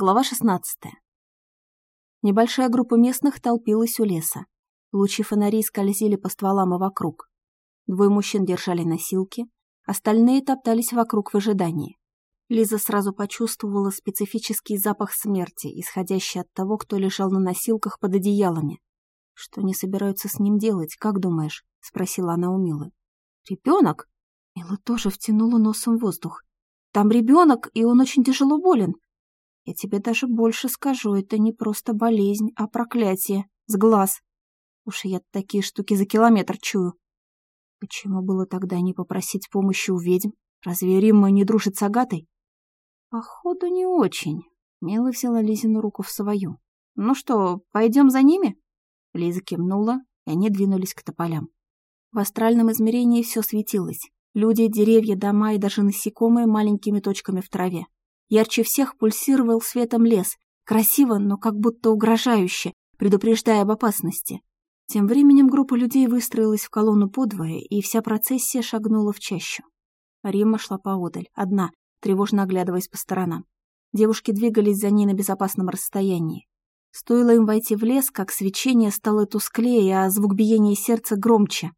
Глава 16. Небольшая группа местных толпилась у леса. Лучи фонарей скользили по стволам и вокруг. Двое мужчин держали носилки, остальные топтались вокруг в ожидании. Лиза сразу почувствовала специфический запах смерти, исходящий от того, кто лежал на носилках под одеялами. «Что они собираются с ним делать, как думаешь?» — спросила она у Милы. «Ребенок?» Мила тоже втянула носом воздух. «Там ребенок, и он очень тяжело болен. Я тебе даже больше скажу, это не просто болезнь, а проклятие. С глаз. Уж я такие штуки за километр чую. Почему было тогда не попросить помощи у ведьм? Разве Римма не дружит с Агатой? Походу, не очень. Мила взяла Лизину руку в свою. Ну что, пойдем за ними? Лиза кивнула, и они двинулись к тополям. В астральном измерении все светилось. Люди, деревья, дома и даже насекомые маленькими точками в траве. Ярче всех пульсировал светом лес, красиво, но как будто угрожающе, предупреждая об опасности. Тем временем группа людей выстроилась в колонну подвое, и вся процессия шагнула в чащу. Рима шла поодаль, одна, тревожно оглядываясь по сторонам. Девушки двигались за ней на безопасном расстоянии. Стоило им войти в лес, как свечение стало тусклее, а звук биения сердца громче.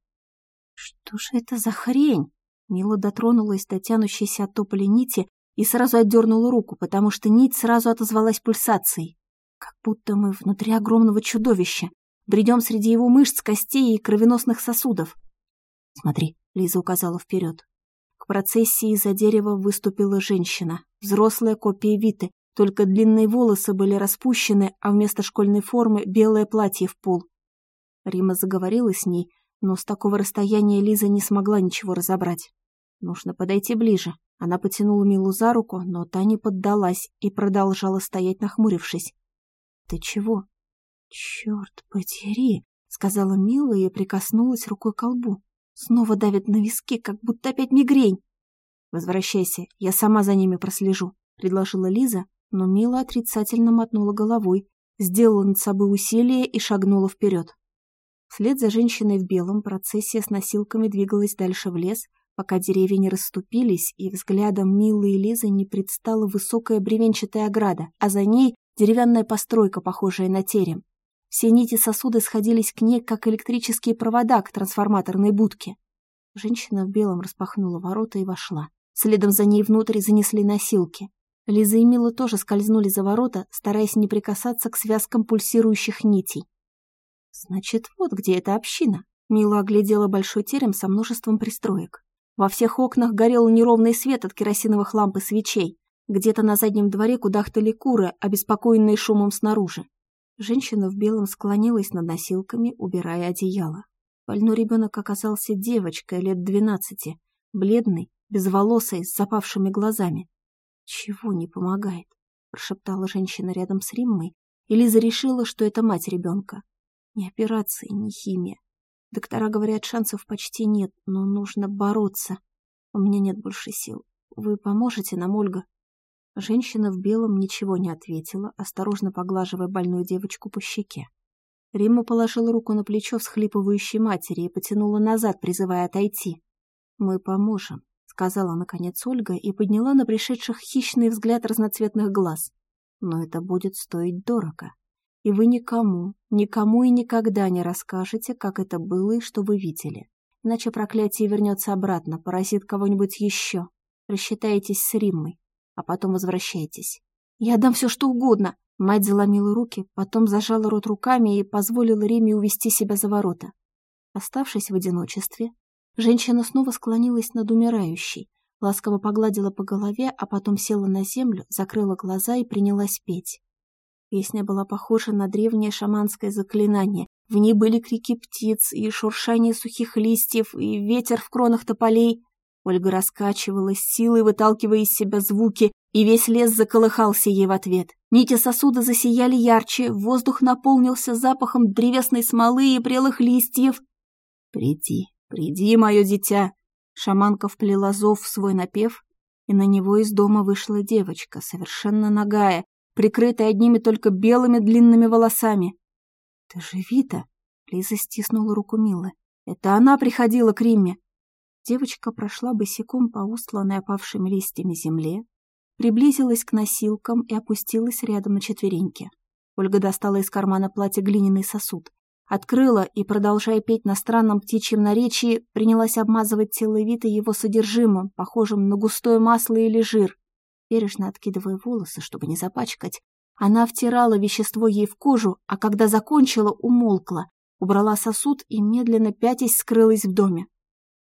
«Что же это за хрень?» Мила дотронулась до тянущейся от тополя нити и сразу отдернула руку, потому что нить сразу отозвалась пульсацией. Как будто мы внутри огромного чудовища, бредем среди его мышц, костей и кровеносных сосудов. «Смотри», — Лиза указала вперед. К процессии из-за дерева выступила женщина, взрослая копия Виты, только длинные волосы были распущены, а вместо школьной формы белое платье в пол. Рима заговорила с ней, но с такого расстояния Лиза не смогла ничего разобрать. Нужно подойти ближе. Она потянула Милу за руку, но та не поддалась и продолжала стоять, нахмурившись. «Ты чего?» «Черт подери!» — сказала Мила и прикоснулась рукой к колбу. Снова давит на виски, как будто опять мигрень. «Возвращайся, я сама за ними прослежу», — предложила Лиза, но Мила отрицательно мотнула головой, сделала над собой усилие и шагнула вперед. Вслед за женщиной в белом процессия с носилками двигалась дальше в лес, пока деревья не расступились, и взглядом Милы и Лизы не предстала высокая бревенчатая ограда, а за ней деревянная постройка, похожая на терем. Все нити сосуда сходились к ней, как электрические провода к трансформаторной будке. Женщина в белом распахнула ворота и вошла. Следом за ней внутрь занесли носилки. Лиза и Мила тоже скользнули за ворота, стараясь не прикасаться к связкам пульсирующих нитей. «Значит, вот где эта община». Мила оглядела большой терем со множеством пристроек. Во всех окнах горел неровный свет от керосиновых ламп и свечей. Где-то на заднем дворе кудахтали куры, обеспокоенные шумом снаружи. Женщина в белом склонилась над носилками, убирая одеяло. Больной ребенок оказался девочкой лет двенадцати, бледной, безволосой, с запавшими глазами. «Чего не помогает?» – прошептала женщина рядом с Риммой, и Лиза решила, что это мать ребенка. Ни операции, ни химия. Доктора говорят, шансов почти нет, но нужно бороться. У меня нет больше сил. Вы поможете нам, Ольга?» Женщина в белом ничего не ответила, осторожно поглаживая больную девочку по щеке. Римма положила руку на плечо всхлипывающей матери и потянула назад, призывая отойти. «Мы поможем», — сказала наконец Ольга и подняла на пришедших хищный взгляд разноцветных глаз. «Но это будет стоить дорого. И вы никому, никому и никогда не расскажете, как это было и что вы видели. Иначе проклятие вернется обратно, поразит кого-нибудь еще. Рассчитаетесь с Риммой, а потом возвращайтесь. Я дам все, что угодно. Мать заломила руки, потом зажала рот руками и позволила Риме увести себя за ворота. Оставшись в одиночестве, женщина снова склонилась над умирающей, ласково погладила по голове, а потом села на землю, закрыла глаза и принялась петь. Песня была похожа на древнее шаманское заклинание. В ней были крики птиц и шуршание сухих листьев, и ветер в кронах тополей. Ольга раскачивалась, силой выталкивая из себя звуки, и весь лес заколыхался ей в ответ. Нити сосуда засияли ярче, воздух наполнился запахом древесной смолы и прелых листьев. «Приди, приди, мое дитя!» Шаманка вплела зов в свой напев, и на него из дома вышла девочка, совершенно нагая, прикрытая одними только белыми длинными волосами. «Ты же Вита!» — Лиза стиснула руку Милы. «Это она приходила к Римме!» Девочка прошла босиком по устланной опавшими листьями земле, приблизилась к носилкам и опустилась рядом на четвереньки. Ольга достала из кармана платья глиняный сосуд. Открыла и, продолжая петь на странном птичьем наречии, принялась обмазывать тело Вита его содержимым, похожим на густое масло или жир. Бережно откидывая волосы, чтобы не запачкать, она втирала вещество ей в кожу, а когда закончила, умолкла, убрала сосуд и, медленно пятясь, скрылась в доме.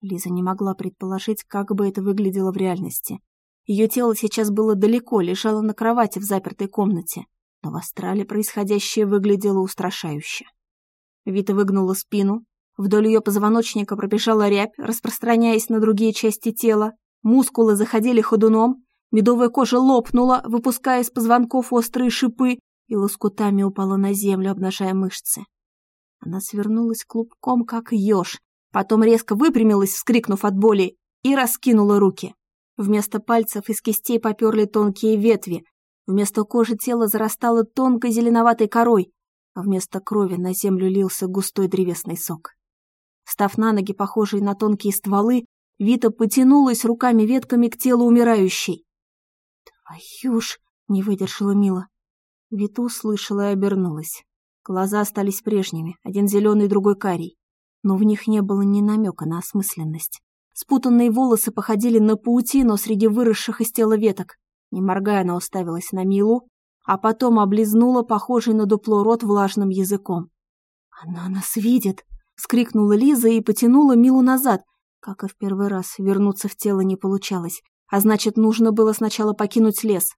Лиза не могла предположить, как бы это выглядело в реальности. Ее тело сейчас было далеко, лежало на кровати в запертой комнате, но в астрале происходящее выглядело устрашающе. Вита выгнула спину, вдоль ее позвоночника пробежала рябь, распространяясь на другие части тела, мускулы заходили ходуном, медовая кожа лопнула, выпуская из позвонков острые шипы, и лоскутами упала на землю, обнажая мышцы. Она свернулась клубком, как еж, потом резко выпрямилась, вскрикнув от боли, и раскинула руки. Вместо пальцев из кистей поперли тонкие ветви, вместо кожи тело зарастало тонкой зеленоватой корой, а вместо крови на землю лился густой древесный сок. Став на ноги, похожие на тонкие стволы, Вита потянулась руками-ветками к телу умирающей. «Твою ж!» — не выдержала Мила. Вита услышала и обернулась. Глаза остались прежними, один зеленый, другой карий. Но в них не было ни намека на осмысленность. Спутанные волосы походили на паутину среди выросших из тела веток. Не моргая, она уставилась на Милу, а потом облизнула похожий на дупло рот влажным языком. «Она нас видит!» — вскрикнула Лиза и потянула Милу назад. Как и в первый раз, вернуться в тело не получалось, а значит, нужно было сначала покинуть лес.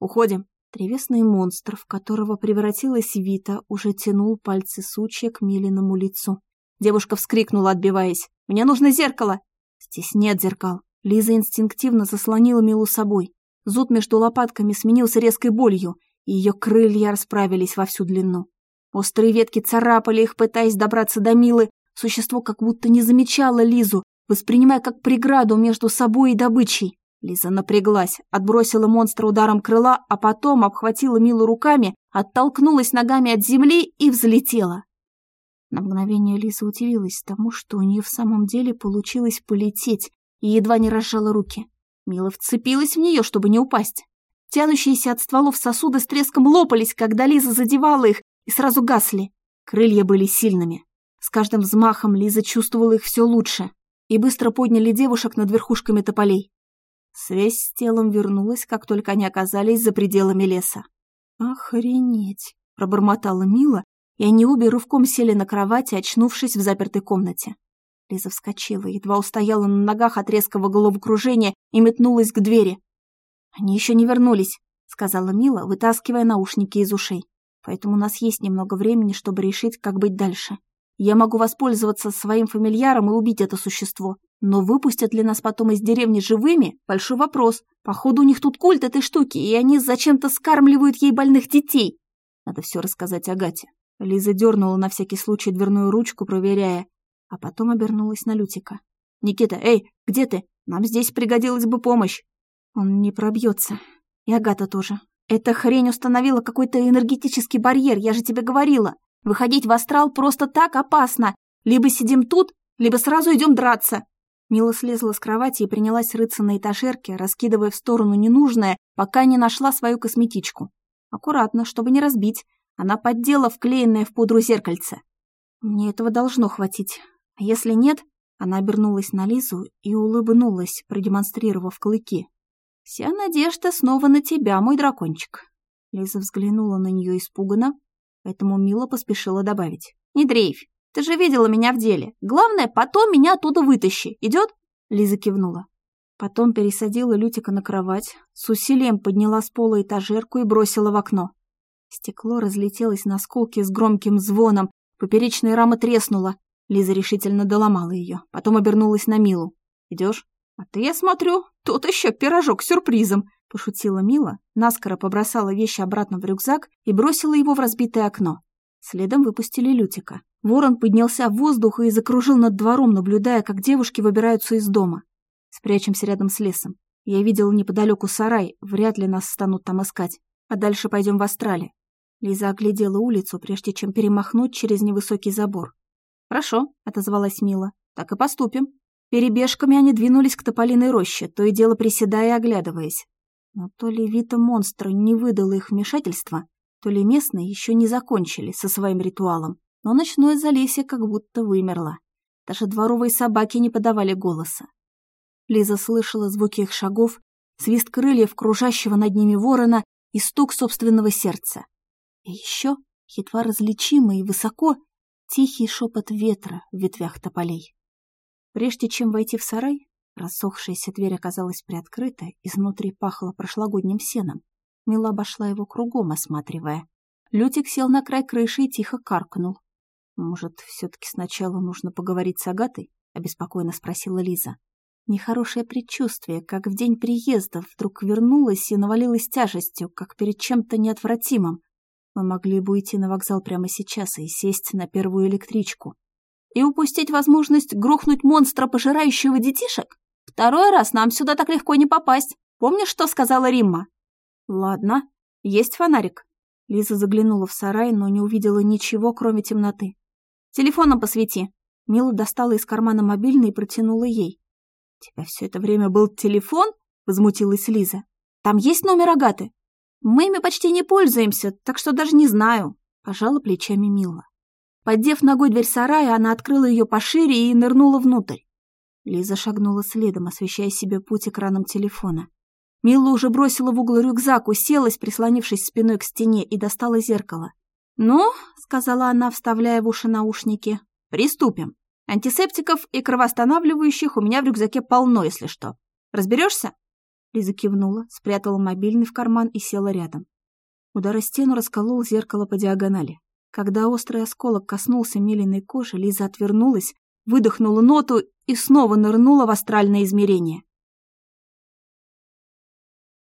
«Уходим!» Древесный монстр, в которого превратилась Вита, уже тянул пальцы сучья к Милиному лицу. Девушка вскрикнула, отбиваясь. «Мне нужно зеркало!» «Здесь нет зеркал!» Лиза инстинктивно заслонила Милу собой. Зуд между лопатками сменился резкой болью, и ее крылья расправились во всю длину. Острые ветки царапали их, пытаясь добраться до Милы. Существо как будто не замечало Лизу, воспринимая как преграду между собой и добычей. Лиза напряглась, отбросила монстра ударом крыла, а потом обхватила Милу руками, оттолкнулась ногами от земли и взлетела. На мгновение Лиза удивилась тому, что у нее в самом деле получилось полететь, и едва не разжала руки. Мила вцепилась в нее, чтобы не упасть. Тянущиеся от стволов сосуды с треском лопались, когда Лиза задевала их, и сразу гасли. Крылья были сильными. С каждым взмахом Лиза чувствовала их все лучше, и быстро подняли девушек над верхушками тополей. Связь с телом вернулась, как только они оказались за пределами леса. «Охренеть!» — пробормотала Мила, и они обе рывком сели на кровати, очнувшись в запертой комнате. Лиза вскочила, едва устояла на ногах от резкого головокружения и метнулась к двери. «Они еще не вернулись», — сказала Мила, вытаскивая наушники из ушей. «Поэтому у нас есть немного времени, чтобы решить, как быть дальше. Я могу воспользоваться своим фамильяром и убить это существо. Но выпустят ли нас потом из деревни живыми – большой вопрос. Походу, у них тут культ этой штуки, и они зачем-то скармливают ей больных детей. Надо все рассказать Агате». Лиза дернула на всякий случай дверную ручку, проверяя, а потом обернулась на Лютика. «Никита, эй, где ты? Нам здесь пригодилась бы помощь!» «Он не пробьется. И Агата тоже. Эта хрень установила какой-то энергетический барьер, я же тебе говорила. Выходить в астрал просто так опасно. Либо сидим тут, либо сразу идем драться». Мила слезла с кровати и принялась рыться на этажерке, раскидывая в сторону ненужное, пока не нашла свою косметичку. Аккуратно, чтобы не разбить. Она поддела вклеенное в пудру зеркальце. Мне этого должно хватить. А если нет, она обернулась на Лизу и улыбнулась, продемонстрировав клыки. «Вся надежда снова на тебя, мой дракончик». Лиза взглянула на нее испуганно, поэтому Мила поспешила добавить. «Не дрейфь, ты же видела меня в деле. Главное, потом меня оттуда вытащи. Идет?» Лиза кивнула. Потом пересадила Лютика на кровать, с усилием подняла с пола этажерку и бросила в окно. Стекло разлетелось на осколки с громким звоном, поперечная рама треснула, Лиза решительно доломала ее, потом обернулась на Милу. «Идешь?» «А ты, я смотрю, тут еще пирожок с сюрпризом», — пошутила Мила, наскоро побросала вещи обратно в рюкзак и бросила его в разбитое окно. Следом выпустили Лютика. Ворон поднялся в воздух и закружил над двором, наблюдая, как девушки выбираются из дома. «Спрячемся рядом с лесом. Я видела неподалеку сарай, вряд ли нас станут там искать. А дальше пойдем в Астрале». Лиза оглядела улицу, прежде чем перемахнуть через невысокий забор. «Хорошо», — отозвалась Мила. «Так и поступим». Перебежками они двинулись к тополиной роще, то и дело приседая и оглядываясь. Но то ли Вита монстра не выдала их вмешательства, то ли местные еще не закончили со своим ритуалом, но ночное залесье как будто вымерло. Даже дворовые собаки не подавали голоса. Лиза слышала звуки их шагов, свист крыльев кружащего над ними ворона и стук собственного сердца. И еще, едва различимый и высоко, тихий шепот ветра в ветвях тополей. Прежде чем войти в сарай, рассохшаяся дверь оказалась приоткрыта, изнутри пахло прошлогодним сеном. Мила обошла его кругом, осматривая. Лютик сел на край крыши и тихо каркнул. «Может, все-таки сначала нужно поговорить с Агатой?» — обеспокоенно спросила Лиза. Нехорошее предчувствие, как в день приезда, вдруг вернулось и навалилось тяжестью, как перед чем-то неотвратимым. Мы могли бы уйти на вокзал прямо сейчас и сесть на первую электричку. И упустить возможность грохнуть монстра, пожирающего детишек? Второй раз нам сюда так легко не попасть. Помнишь, что сказала Римма? Ладно, есть фонарик. Лиза заглянула в сарай, но не увидела ничего, кроме темноты. Телефоном посвети. Мила достала из кармана мобильный и протянула ей. «У тебя все это время был телефон?» — возмутилась Лиза. «Там есть номер Агаты?» «Мы ими почти не пользуемся, так что даже не знаю», — пожала плечами Мила. Поддев ногой дверь сарая, она открыла ее пошире и нырнула внутрь. Лиза шагнула следом, освещая себе путь экраном телефона. Мила уже бросила в угол рюкзак, уселась, прислонившись спиной к стене, и достала зеркало. «Ну», — сказала она, вставляя в уши наушники, — «приступим. Антисептиков и кровоостанавливающих у меня в рюкзаке полно, если что. Разберешься?» Лиза кивнула, спрятала мобильный в карман и села рядом. Удар о стену расколол зеркало по диагонали. Когда острый осколок коснулся Милиной кожи, Лиза отвернулась, выдохнула ноту и снова нырнула в астральное измерение.